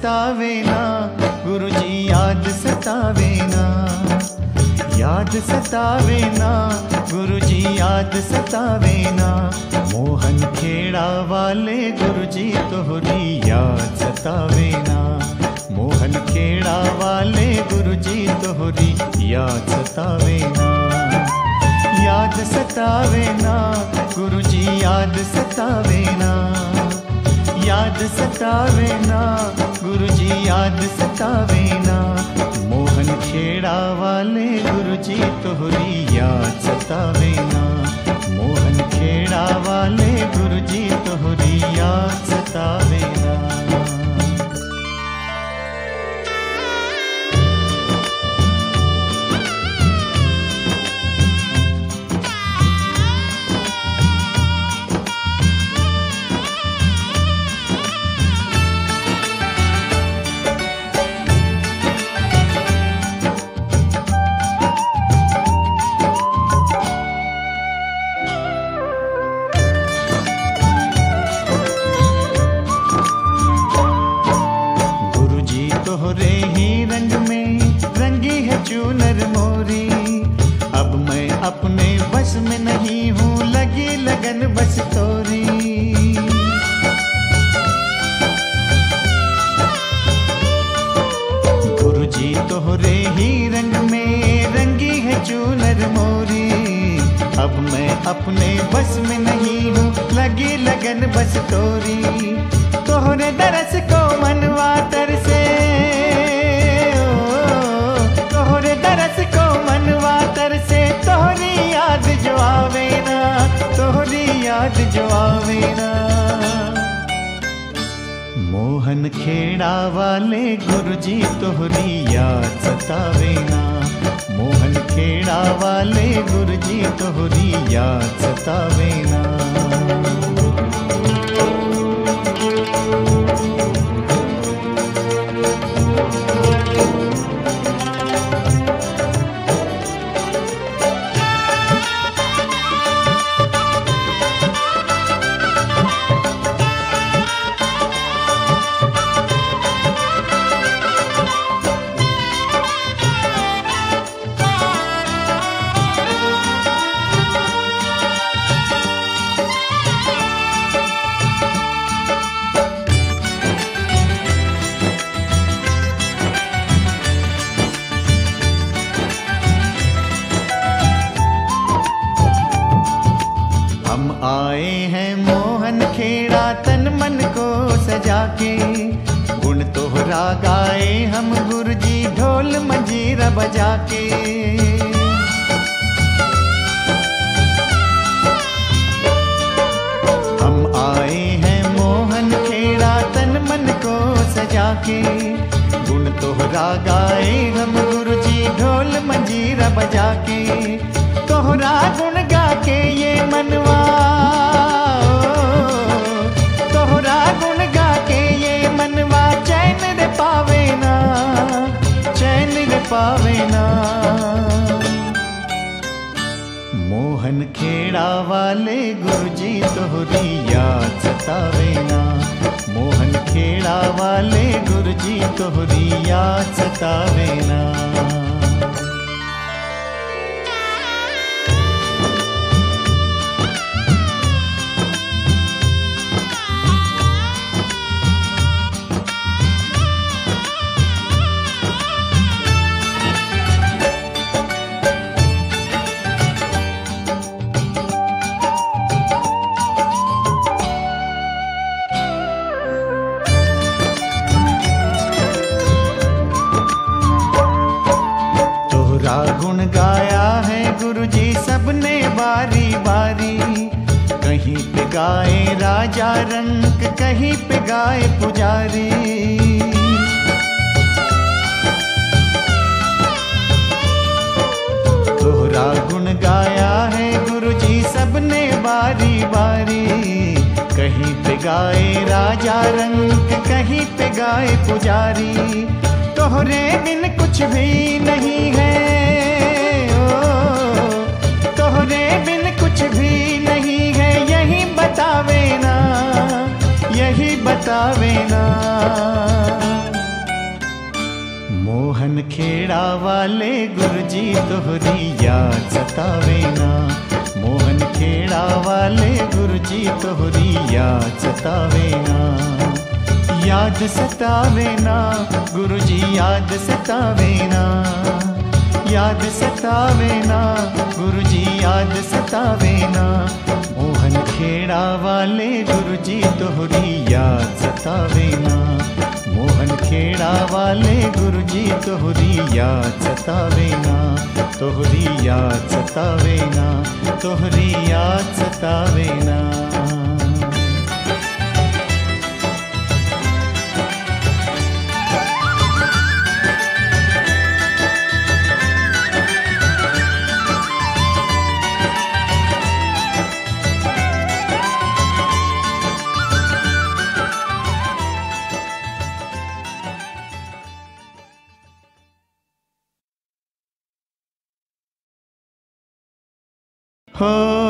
सतावे ना गुरु जी याद सतावे ना। याद सतावे ना गुरु जी याद सतावे ना। मोहन खेड़ा वाले गुरु जी तोहरी याद सतावे ना। मोहन खेड़ा वाले गुरु जी तोहरी याद सतावे ना। याद सतावे ना गुरु जी याद सतावे ना। याद सतावे ना, गुरुजी याद सतावे ना। मोहन खेड़ा वाले गुरु जी तोहरी याद सतावे ना। मोहन खेड़ा वाले गुरु जी तोहरी याद सतावे चूनर मोरी। अब मैं अपने बस में नहीं हूँ, लगी लगन बस तोरी। गुरुजी तोहरे ही रंग में रंगी है चूनर मोरी। अब मैं अपने बस में नहीं हूँ, लगी लगन बस तोरी। तोहरे दरस आवे ना मोहन खेड़ा वाले गुरुजी तोहरी याद सतावे ना मोहन खेड़ा वाले गुरुजी तोहरी याद सतावे गाए हम गुरुजी ढोल मंजीरा बजा के। हम आए हैं मोहन खेड़ा तन मन को सजा के। गुण तोहरा गाए हम गुरुजी ढोल मंजीरा बजा के। तोहरा गुण गा के ये मोहन खेड़ा वाले गुरुजी तोहरी याद सतावे ना। मोहन खेड़ा वाले गुरुजी तोहरी याद सतावे ना। तोहरा गुण गाया है गुरु जी सबने बारी बारी? कहीं पे गाए राजा रंग कहीं पे गाए पुजारी। तोहरा गुण गाया है गुरु जी सबने बारी बारी। कहीं पे गाए राजा रंग कहीं पे गाए पुजारी। तोहरे बिन कुछ भी नहीं है। खेड़ा वाले गुरुजी तोहरी याद सतावे ना। मोहन खेड़ा वाले गुरुजी तोहरी याद सतावे ना। याद सतावे ना, गुरुजी याद सतावे ना। याद सतावे ना, गुरुजी याद सतावे ना। मोहन खेड़ा वाले गुरुजी तोहरी याद सतावे ना। खेड़ा वाले गुरुजी तोहरी याद सतावे ना तोहरी याद सतावे ना तोहरी याद सतावे ना Oh.